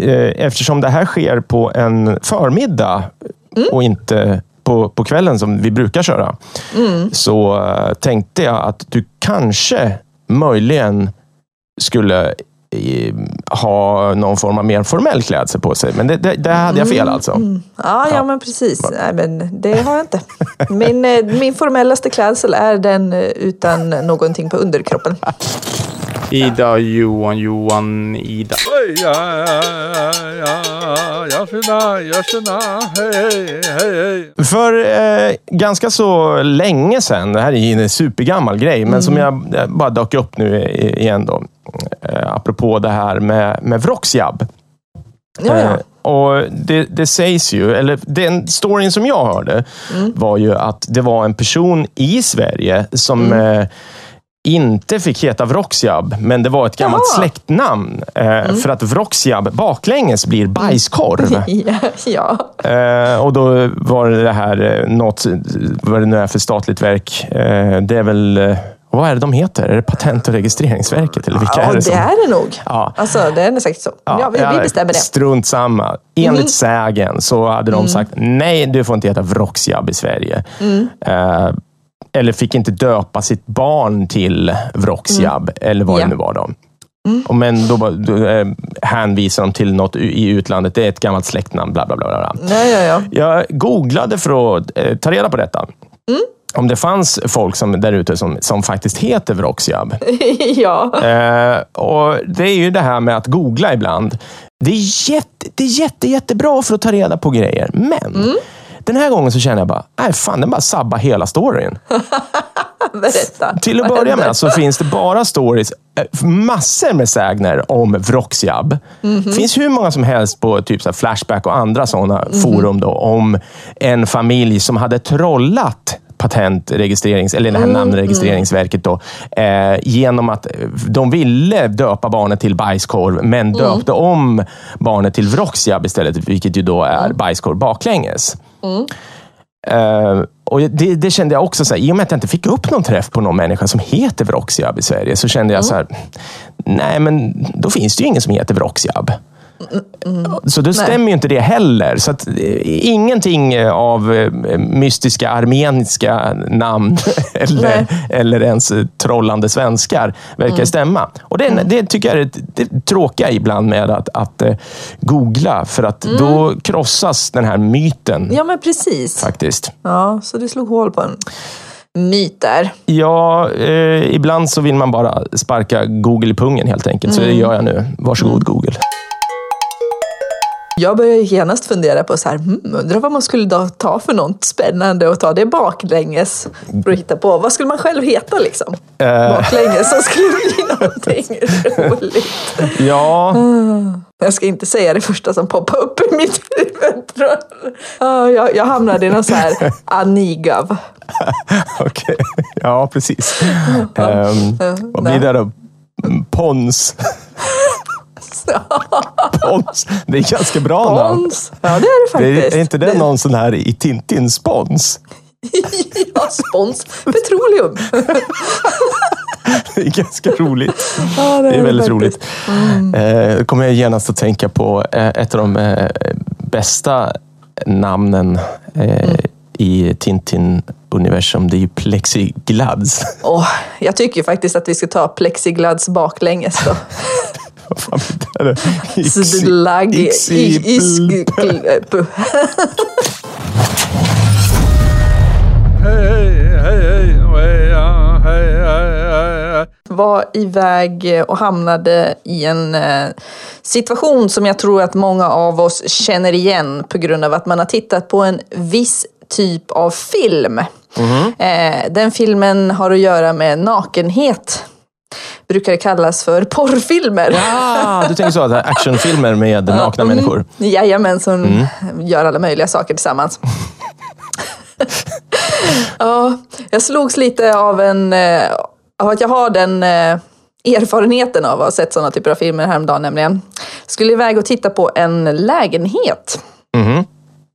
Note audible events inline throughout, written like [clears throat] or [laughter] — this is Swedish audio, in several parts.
eh, eftersom det här sker på en förmiddag och inte på, på kvällen som vi brukar köra, så eh, tänkte jag att du kanske möjligen skulle eh, ha någon form av mer formell klädsel på sig. Men det, det, det hade jag fel alltså. Ja, ja, men precis. Nej, men det har jag inte. [laughs] Min, min formellaste klädsel är den utan någonting på underkroppen. [laughs] Ida, Johan, Johan, Ida. För eh, ganska så länge sedan, det här är ju en supergammal grej, men som jag eh, bara dök upp nu igen då. Eh, apropå det här med, med Vroxjab. Ja, ja. Eh, och det, det sägs ju, eller den storyn som jag hörde var ju att det var en person i Sverige som eh, inte fick heta Vroxjab, men det var ett gammalt Jaha. släktnamn. Eh, För att Vroxjab baklänges blir bajskorv. [laughs] Ja, ja. Eh, och då var det det här, eh, något, vad det nu är för statligt verk. Eh, det är väl, eh, vad är det de heter? Är det Patent och registreringsverket? Eller vilka ja är det det som... är det nog. Ja. Alltså, det är säkert så. Ja, vi, vi ja, bestämmer det. Mhm. Strunt samma. Enligt sägen så hade de sagt, nej, du får inte heta Vroxjab i Sverige. Mm. Eh, eller fick inte döpa sitt barn till Vroxjab, eller vad Mm. Mm. det nu var. Då. Och Men då, då eh, hänvisar de till något i utlandet. Det är ett gammalt släktnamn, bla bla bla. bla. Ja, ja, ja. Jag googlade för att eh, ta reda på detta. Mm. Om det fanns folk som, där ute som, som faktiskt heter Vroxjab. [laughs] ja. Eh, och Det är ju det här med att googla ibland. Det är, jätte, det är jätte, jättebra för att ta reda på grejer. Men Mm. Den här gången så känner jag bara, nej fan, den bara sabbar hela storyn. [laughs] Berätta. Till att börja med så finns det bara stories, eh, massor med sägner om Vroxjab. Mhm. Det finns hur många som helst på typ så Flashback och andra sådana forum då, om en familj som hade trollat patentregistrerings, eller det Mm, här namnregistreringsverket då, eh, genom att eh, de ville döpa barnet till bajskorv, Mm. men döpte om barnet till Vroxjab istället, vilket ju då är Mm. bajskorv baklänges. Eh, och det, det kände jag också, så här, i och med att jag inte fick upp någon träff på någon människa som heter Vroxjab i Sverige, så kände jag så här, nej men då finns det ju ingen som heter Vroxjab. Så då stämmer ju inte det heller. Så att, eh, ingenting eh, av eh, mystiska armeniska namn [laughs] eller, Nej. eller ens trollande svenskar verkar stämma. Och det, det tycker jag är det, det tråkiga ibland med att, att googla, för att då krossas den här myten Ja, men precis. faktiskt. Ja, så du slog hål på en myt där. Ja, eh, ibland så vill man bara sparka Google i pungen helt enkelt. Så det gör jag nu. Varsågod Google. Jag börjar ju genast fundera på så här, hmm, undrar vad man skulle ta för något spännande och ta det baklänges för att hitta på. Vad skulle man själv heta liksom? Baklänges, så skulle det bli någonting roligt. Ja, Jag ska inte säga det första som poppar upp i mitt huvud. tror jag. Ja, jag, hamnade i någon så här Anigav. [laughs] okej. Ja, precis. Ehm, vad blir det då? Mm, Pons. Pons. Det är ganska bra namn. Spons. Ja, det är det Det faktiskt. är, är inte det någon sån här i Tintin spons? [laughs] Ja, spons. Petroleum. Det är ganska roligt. Ja, Det är väldigt faktiskt. roligt. Eh, Då kommer jag genast att tänka på eh, ett av de eh, bästa namnen eh, i Tintin-universum. Det är ju Plexiglads. Åh, jag tycker ju faktiskt att vi ska ta plexiglads baklänges då. [laughs] Fan är det? Hej. var iväg och hamnade i en eh, situation som jag tror att många av oss känner igen på grund av att man har tittat på en viss typ av film. Eh, den filmen har att göra med nakenhet. Brukar det kallas för porrfilmer. Ah, du tänker så, att actionfilmer med nakna människor. Jajamän, som gör alla möjliga saker tillsammans. ja, jag slogs lite av en... eh, Av att jag har den eh, erfarenheten av att ha sett sådana typer av filmer häromdagen nämligen. Skulle iväg och titta på en lägenhet. Mhm.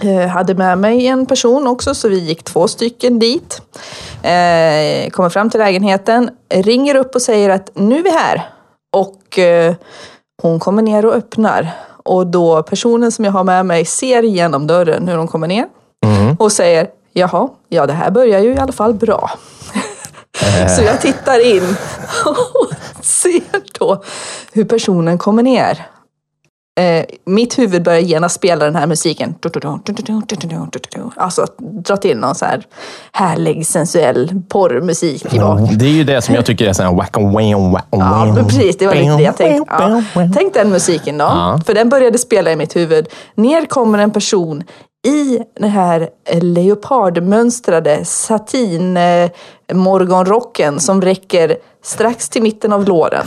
Eh, hade med mig en person också, så vi gick två stycken dit. Eh, kommer fram till lägenheten, ringer upp och säger att nu är vi här. Och eh, hon kommer ner och öppnar. och då personen som jag har med mig ser genom dörren hur de kommer ner och säger Jaha, ja det här börjar ju i alla fall bra. [laughs] Så jag tittar in och [laughs] ser då hur personen kommer ner. Eh, mitt huvud börjar genast spela den här musiken. Alltså dra till någon så här härlig sensuell porrmusik i bak. Det är ju det som jag tycker är sån här whack and wham, whack Ja, men precis. Det var lite det jag tänkte. Ja. Tänk den musiken då. Ja. För den började spela i mitt huvud. Ner kommer en person i den här eh, leopardmönstrade satin eh, morgonrocken som räcker strax till mitten av låren.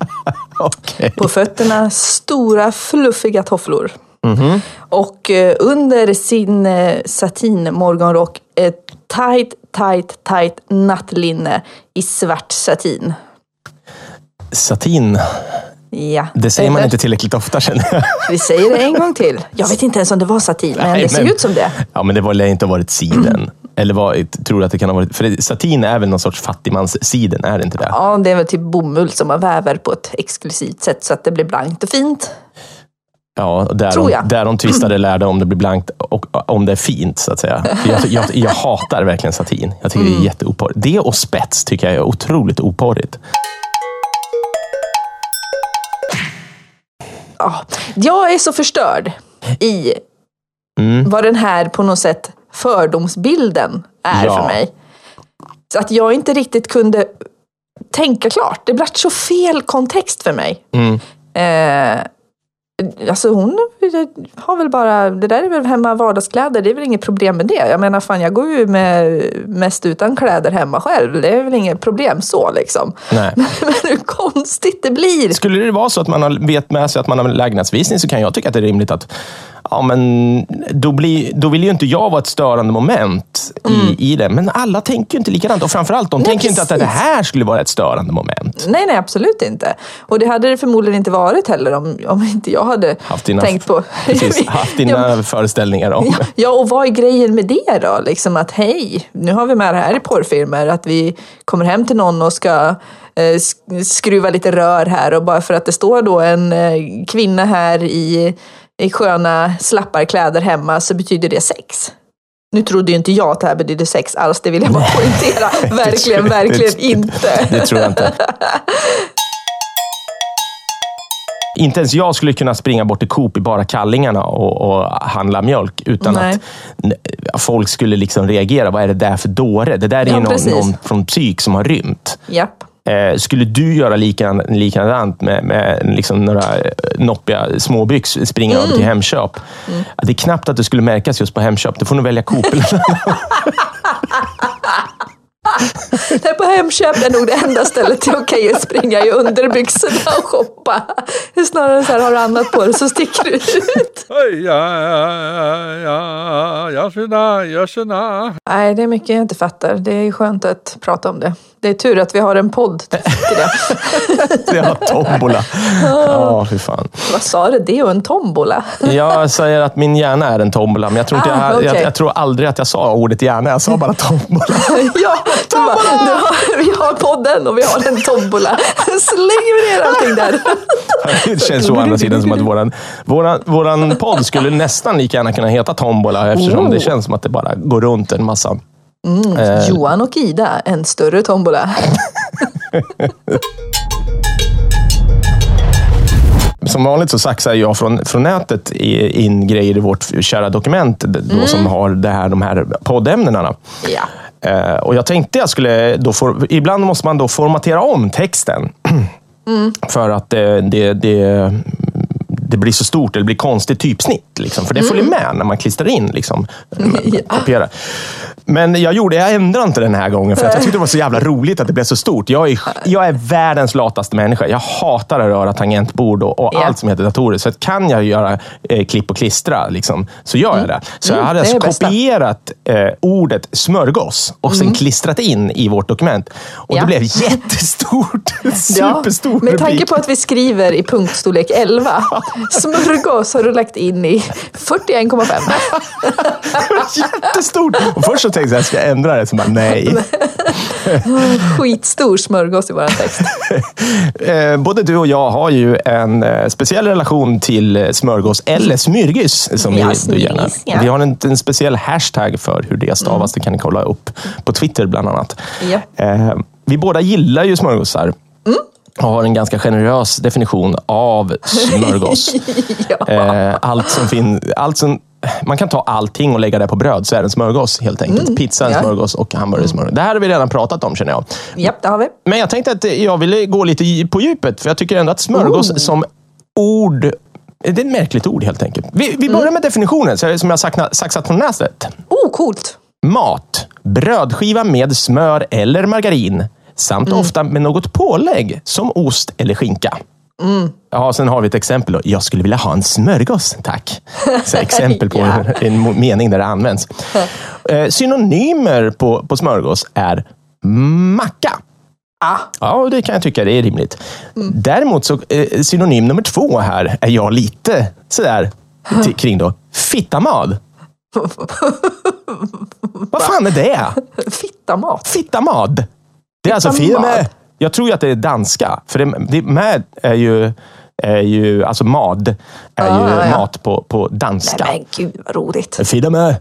[laughs] Okej. På fötterna stora fluffiga tofflor. Mhm. Och eh, under sin eh, satin morgonrock ett tight, tight, tight nattlinne i svart satin. Satin, Ja. det säger man inte tillräckligt ofta känner jag. Vi säger det en gång [laughs] till. Jag vet inte ens om det var satin, men Nej, det ser men- ut som det. Ja, men det var inte ha varit siden. Eller vad, tror du att det kan ha varit? För satin är väl någon sorts fattigmanssiden, är det inte det? Ja, det är väl typ bomull som man väver på ett exklusivt sätt så att det blir blankt och fint. Ja, där, Tror de, jag. där de tvistade [clears throat] lärde om det blir blankt och om det är fint, så att säga. Jag, jag, jag hatar verkligen satin. Jag tycker Mm. det är jätteoporrigt. Det och spets tycker jag är otroligt oporrigt. Ja. Jag är så förstörd i Mm. vad den här på något sätt fördomsbilden är Ja. för mig. Så att jag inte riktigt kunde tänka klart. Det blev så fel kontext för mig. Mm. Eh, alltså hon har väl bara, det där är väl hemma vardagskläder, det är väl inget problem med det. Jag menar fan jag går ju med, mest utan kläder hemma själv, det är väl inget problem så liksom. Nej. [laughs] Men hur konstigt det blir. Skulle det vara så att man har vet med sig att man har en lägenhetsvisning så kan jag tycka att det är rimligt att Ja, men då, blir, då vill ju inte jag vara ett störande moment i, i det. Men alla tänker ju inte likadant. Och framförallt, de Mm. Nej, tänker ju inte att det precis. här skulle vara ett störande moment. Nej, nej, absolut inte. Och det hade det förmodligen inte varit heller om, om inte jag hade Haft dina, tänkt på... precis, [laughs] haft dina Ja, föreställningar om Ja, ja, och vad är grejen med det då? Liksom att hej, nu har vi med det här i porrfilmer, att vi kommer hem till någon och ska eh, sk- skruva lite rör här och bara för att det står då en eh, kvinna här i, i sköna slapparkläder hemma så betyder det sex. Nu trodde ju inte jag att det här betydde sex alls, det vill jag bara poängtera. [laughs] verkligen, tror- verkligen det- inte. Det tror jag inte. [laughs] Inte ens jag skulle kunna springa bort till Coop i bara kallingarna och, och handla mjölk utan Nej. att folk skulle liksom reagera. Vad är det där för dåre? Det där är Ja, någon, någon från psyk som har rymt. Japp. Eh, skulle du göra likadant, likadant med, med liksom några eh, noppiga småbyx, springa över Mm. till Hemköp? Ja, Det är knappt att det skulle märkas just på Hemköp. Du får nog välja Coop. [laughs] Nej, på Hemköp är nog det enda stället det är okej att springa i underbyxorna och shoppa. Snarare så här, har du annat på dig så sticker du ut. Nej, det är mycket jag inte fattar. Det är skönt att prata om det. Det är tur att vi har en podd till det. [laughs] Det har tombola. Ja, fy fan. Vad sa du? Det och en tombola? Jag säger att min hjärna är en tombola, men jag tror, Ah, jag, jag, okej. jag tror aldrig att jag sa ordet hjärna. Jag sa bara tombola. [laughs] ja, du bara, nu har, vi har podden och vi har en tombola. [laughs] Slänger vi ner allting där. Det känns å andra sidan som att våran, våran, våran podd skulle nästan lika gärna kunna heta tombola, eftersom det Oh. känns som att det bara går runt en massa. Eh, Johan och Ida, en större tombola. Som vanligt så saxar jag från, från nätet in grejer i vårt kära dokument då, som har det här, de här poddämnena. Ja. Eh, och jag tänkte jag skulle... Då for, ibland måste man då formatera om texten. För att det, det, det, det blir så stort, eller det blir konstigt typsnitt. Liksom, för det följer med när man klistrar in. Liksom, [laughs] kopierar. Men jag gjorde, jag ändrade inte den här gången, för att jag tyckte det var så jävla roligt att det blev så stort. Jag är, jag är världens lataste människa. Jag hatar att röra tangentbord och, och Ja. allt som heter datorer. Så att kan jag göra eh, klipp och klistra, liksom, så gör jag det. Så jag Mm, hade det är alltså kopierat eh, ordet smörgås och sen klistrat in i vårt dokument. Och Mm. Ja. det blev jättestort. [laughs] [laughs] Superstor med tanke på att vi skriver i punktstorlek 11. [laughs] Smörgås har du lagt in i 41,5. Jättestort! Och först så tänkte jag ska ändra det, så bara nej. [laughs] Skitstor smörgås i vår text. [laughs] Eh, Både du och jag har ju en eh, speciell relation till eh, smörgås, eller smyrgis, som vi, du gärna. ja. Vi har en, en speciell hashtag för hur det stavas. Det kan ni kolla upp på Twitter bland annat. Ja. Vi båda gillar ju smörgåsar. Och har en ganska generös definition av smörgås. [laughs] Ja. Allt som fin, allt som, man kan ta allting och lägga det på bröd, så är det en smörgås helt enkelt. Pizza är en Ja. smörgås och hamburgare är en smörgås. Det här har vi redan pratat om känner jag. Japp, det har vi. Men jag tänkte att jag ville gå lite på djupet, för jag tycker ändå att smörgås Oh. som ord det är ett märkligt ord helt enkelt. Vi, vi börjar med definitionen, så- som jag saxat från nätet. Oh, coolt. Mat. Brödskiva med smör eller margarin. Samt ofta med något pålägg, som ost eller skinka. Ja, sen har vi ett exempel. Då. Jag skulle vilja ha en smörgås, tack. Så exempel på [laughs] Ja. en mening där det används. [laughs] Eh, synonymer på, på smörgås är macka. Ah, Ja, det kan jag tycka det är rimligt. Däremot så eh, synonym nummer två här är jag lite sådär [laughs] kring då. Fittamad. Vad fan är det? fittamat. Fittamad. Det är alltså Fittamad. Jag tror ju att det är danska. För det, det med är ju, är ju alltså mad är ju Ah, ja. mat på, på danska. Nej men gud vad roligt. Fida med.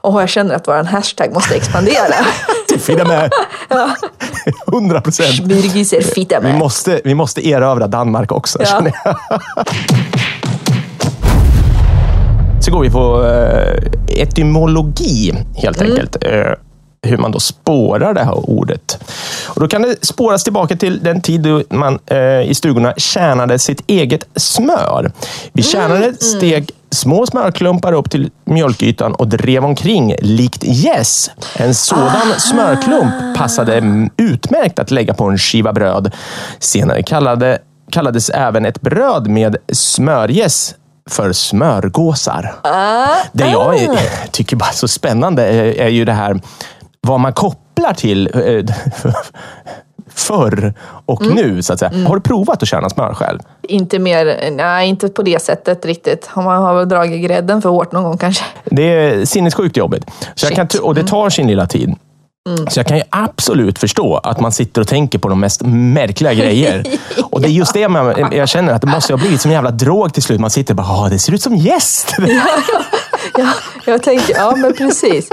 Och jag känner att vår hashtag måste expandera. Fida med. [laughs] 100 procent. Smyrgisar fitta Vi med. måste, vi måste erövra Danmark också. Ja. känner jag. Så går vi på eh, etymologi, helt Mm. enkelt. Eh, hur man då spårar det här ordet. Och då kan det spåras tillbaka till den tid då man eh, i stugorna tjänade sitt eget smör. Vi Mm, tjänade steg små smörklumpar upp till mjölkytan och drev omkring likt gäss. En sådan smörklump passade mm, utmärkt att lägga på en skiva bröd. Senare kallade, kallades även ett bröd med smörgäss för smörgåsar. Det jag är, tycker bara är så spännande är, är ju det här vad man kopplar till eh, [laughs] förr och nu. så att säga. Har du provat att tjäna smör själv? Inte mer, nej inte på det sättet riktigt. Man har väl dragit grädden för hårt någon gång kanske. Det är sinnessjukt jobbigt. Så jag kan, och det tar sin lilla tid. Så jag kan ju absolut förstå att man sitter och tänker på de mest märkliga grejer. [laughs] Och det är just det man, jag känner att det måste ha blivit som en jävla drog till slut. Man sitter och bara, det ser ut som gäst. [laughs] [laughs] Ja, jag tänker, ja men precis.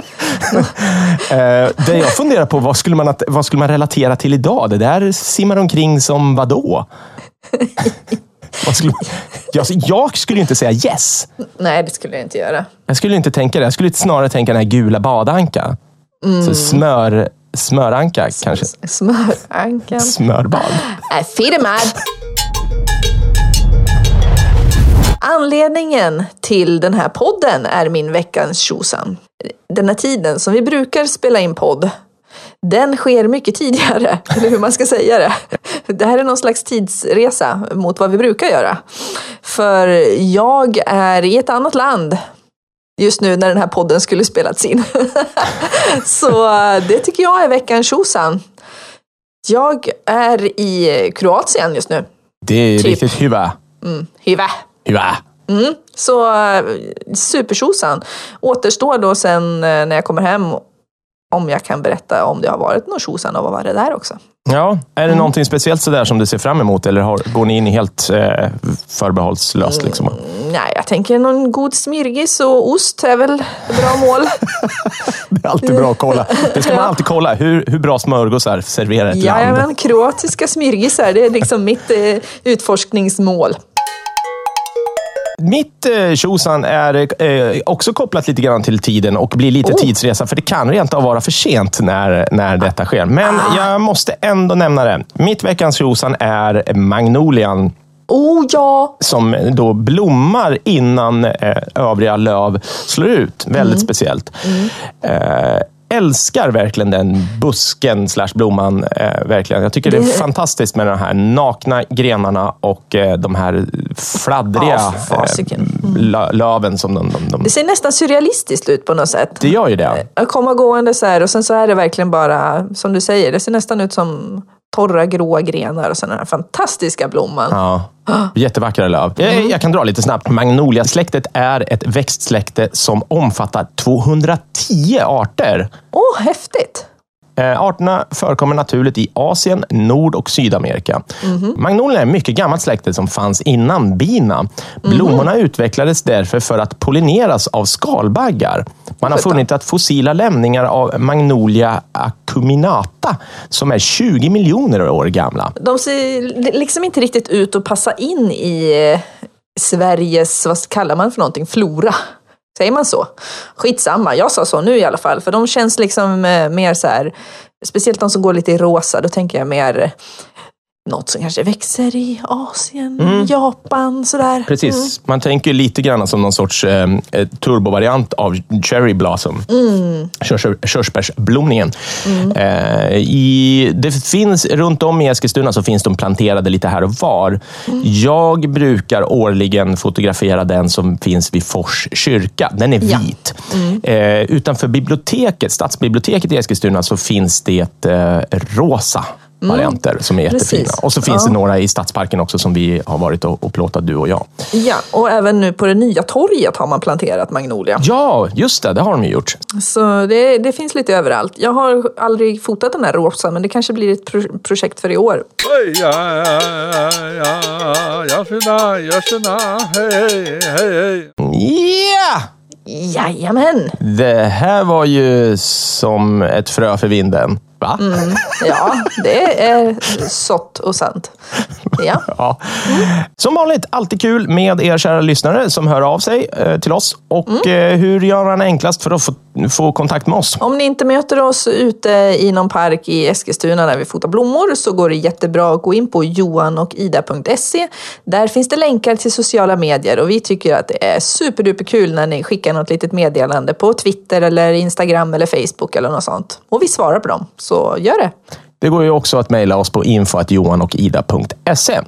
Eh, det jag funderar på, vad skulle, man, vad skulle man relatera till idag? Det där simmar omkring som vadå? vad skulle, jag, jag skulle inte säga yes. Nej, det skulle jag inte göra. Jag skulle inte tänka det. Jag skulle snarare tänka den här gula badanka. Så smör, smöranka kanske. Smörankan. Smörbad. Äh, firmad. Anledningen till den här podden är min veckans tjosan. Den här tiden som vi brukar spela in podd, den sker mycket tidigare, [laughs] eller hur man ska säga det. Det här är någon slags tidsresa mot vad vi brukar göra. För jag är i ett annat land just nu när den här podden skulle spelats in. [laughs] Så det tycker jag är veckans tjosan. Jag är i Kroatien just nu. Det är Typ. riktigt hyvä. Hyvä. Hyvä. Så eh, supertjosan. Återstår då sen eh, när jag kommer hem om jag kan berätta om det har varit någon tjosan och vad var det där också. Ja, är det någonting speciellt sådär som du ser fram emot eller har, går ni in helt eh, förbehållslöst? Liksom? Nej, jag tänker någon god smirgis och ost är väl bra mål. [laughs] Det är alltid bra att kolla. Det ska man Ja. alltid kolla. Hur, hur bra smörgåsar serverar ett land? Jajamän, kroatiska smirgisar, det är liksom mitt eh, utforskningsmål. Mitt eh, tjosan är eh, också kopplat lite grann till tiden och blir lite Oh. tidsresa, för det kan rent av vara för sent när, när detta sker. Men Ah. jag måste ändå nämna det. Mitt veckans tjosan är magnolian Oh ja! som då blommar innan eh, övriga löv slår ut. Väldigt speciellt. Eh, älskar verkligen den busken slash blomman. Eh, verkligen. Jag tycker det är Det- fantastiskt med de här nakna grenarna och eh, de här fladdriga Ja, eh, lö- löven. Som de, de, de, Det ser nästan surrealistiskt ut på något sätt. det gör ju det. Att komma gående så här och sen så är det verkligen bara, som du säger, det ser nästan ut som torra gråa grenar och sen den här fantastiska blomman. Ja. Jättevackra löv. Jag, jag kan dra lite snabbt. Magnoliasläktet är ett växtsläkte som omfattar 210 arter. Åh, häftigt! Eh, arterna förekommer naturligt i Asien, Nord och Sydamerika. Magnolierna är mycket gammalt släkte som fanns innan bina. Blommorna utvecklades därför för att pollineras av skalbaggar. Man har funnit att fossila lämningar av Magnolia acuminata, som är 20 miljoner år gamla. De ser liksom inte riktigt ut att passa in i eh, Sveriges, vad kallar man för någonting, flora. Säger man så? Skitsamma, jag sa så nu i alla fall. För de känns liksom eh, mer så här, speciellt de som går lite i rosa, då tänker jag mer något som kanske växer i Asien, Japan, sådär. Precis. Man tänker lite grann som någon sorts eh, eh, turbovariant av cherry blossom. Körs, körsbärsblomningen. Eh, i, det finns, runt om i Eskilstuna så finns de planterade lite här och var. Jag brukar årligen fotografera den som finns vid Fors kyrka. Den är Ja. vit. Eh, utanför biblioteket, stadsbiblioteket i Eskilstuna så finns det eh, rosa varianter som är jättefina. Precis. Och så finns Ja. det några i Stadsparken också som vi har varit och, och plåtat, du och jag. Ja, och även nu på det nya torget har man planterat magnolia. Ja, just det. Det har de ju gjort. Så det, det finns lite överallt. Jag har aldrig fotat den här rosa, men det kanske blir ett pro- projekt för i år. Ja! Jajamän! Det här var ju som ett frö för vinden. Va? Ja, det är sått och sant. Ja. [laughs] Ja. Som vanligt, alltid kul med er kära lyssnare som hör av sig eh, till oss. Och eh, hur gör man enklast för att få, få kontakt med oss? Om ni inte möter oss ute i någon park i Eskilstuna när vi fotar blommor så går det jättebra att gå in på johanochida.se. Där finns det länkar till sociala medier och vi tycker att det är superduperkul när ni skickar något litet meddelande på Twitter eller Instagram eller Facebook eller något sånt. Och vi svarar på dem, så gör det. Det går ju också att mejla oss på info.johanochida.se.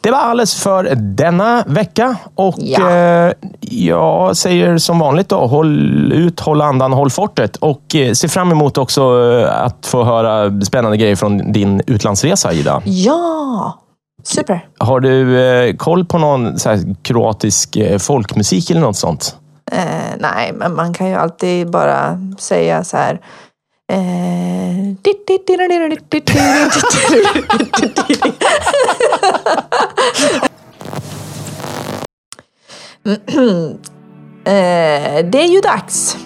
Det var alles för denna vecka. Och Ja. eh, jag säger som vanligt då, håll ut, håll andan, håll fortet. Och eh, se fram emot också eh, att få höra spännande grejer från din utlandsresa, Ida. Ja! Super! Har du eh, koll på någon kroatisk eh, folkmusik eller något sånt? Eh, nej, men man kan ju alltid bara säga så här. Eh, Eh, det är ju dags.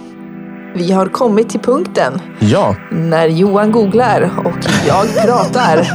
Vi har kommit till punkten Ja, när Johan googlar och jag pratar.